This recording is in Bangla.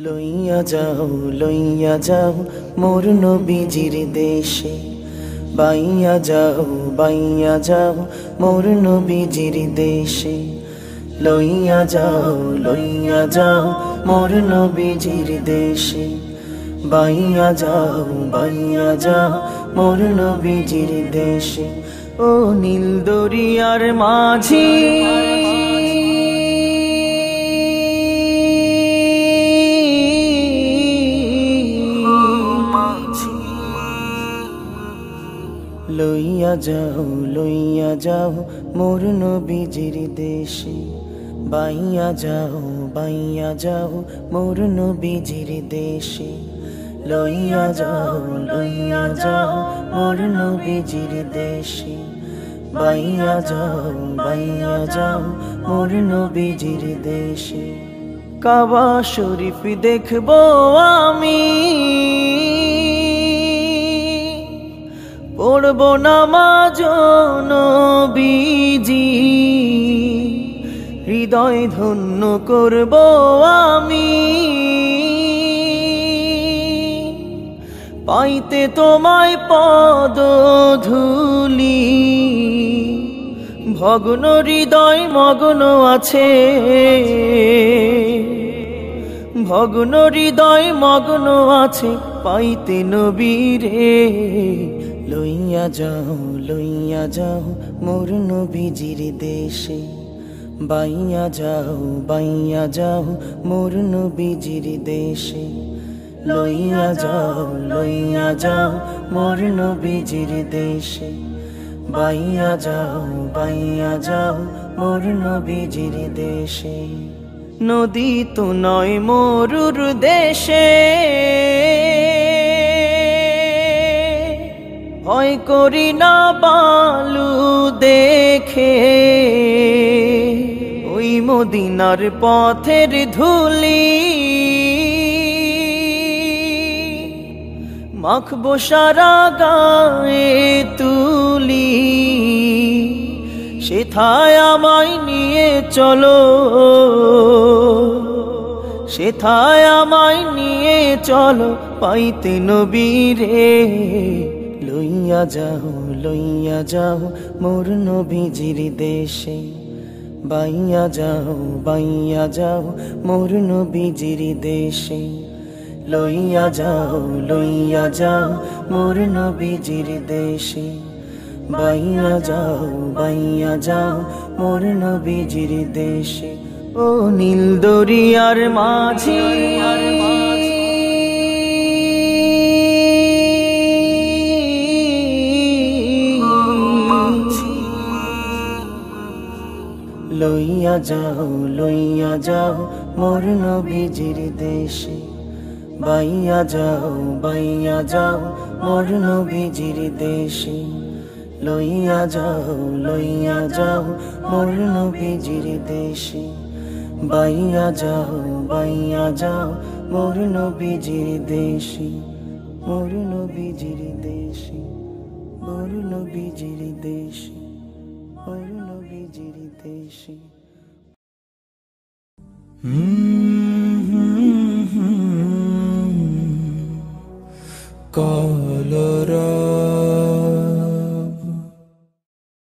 লইয়া যাও লইয়া যাও, মোর নবীজির দেশে। বাইয়া যাও বাইয়া যাও, মোর নবীজির দেশে। লইয়া যাও লইয়া যাও, মোর নবীজির দেশে। বাইয়া যাও বাইয়া যাও, মোর নবীজির দেশে। ও নীল দরিয়ার মাঝি লইয়া যাও লইয়া যাও মোর নবীজির দেশে। বাইয়া যাও বাইয়া যাও মোর নবীজির দেশে। লইয়া যাও লইয়া যাও মোর নবীজির দেশে। বাইয়া যাও বাইয়া যাও মোর নবীজির দেশে। কাবা শরীফ দেখব আমি। পড়ব নামাজ নবীজি। হৃদয় ধন্য করব আমি। পাইতে তোমায় পদ ধুলি। ভগ্ন হৃদয় মগ্ন আছে। ভগ্ন হৃদয় মগ্ন আছে, পাইতে নবীরে। লইয়া যাও লইয়া যাও, মোর নবীজির দেশে। বাইয়া যাও বাইয়া যাও, মোর নবীজির দেশে। লইয়া যাও লইয়া যাও, মোর নবীজির দেশে। বাইয়া যাও বাইয়া যাও, মোর নবীজির দেশে। নদী তো নয় মরুর দেশে। করি না বালু দেখে। ওই মদিনার পথের ধুলি। মাখবো সারা গায়ে তুলি। সেথায় আমায় নিয়ে চলো। সেথায় আমায় নিয়ে চলো পাইতে নবীরে। লইয়া যাও লইয়া যাও মোর নবীজির দেশে। বাইয়া যাও বাইয়া যাও মোর নবীজির দেশে। লইয়া যাও লইয়া যাও মোর নবীজির দেশে। বাইয়া যাও বাইয়া যাও মোর নবীজির দেশে। ও নীল দরিয়ার মাঝি লইয়া যাও লইয়া যাও মোর নবীজির দেশে। বাইয়া যাও বাইয়া যাও মোর নবীজির দেশে। লইয়া যাও লইয়া যাও মোর নবীজির দেশে। বাইয়া যাও বাইয়া যাও মোর নবীজির দেশে। মোর নবীজির দেশে, মোর নবীজির দেশে। মোর নবীজির দেশে। হুম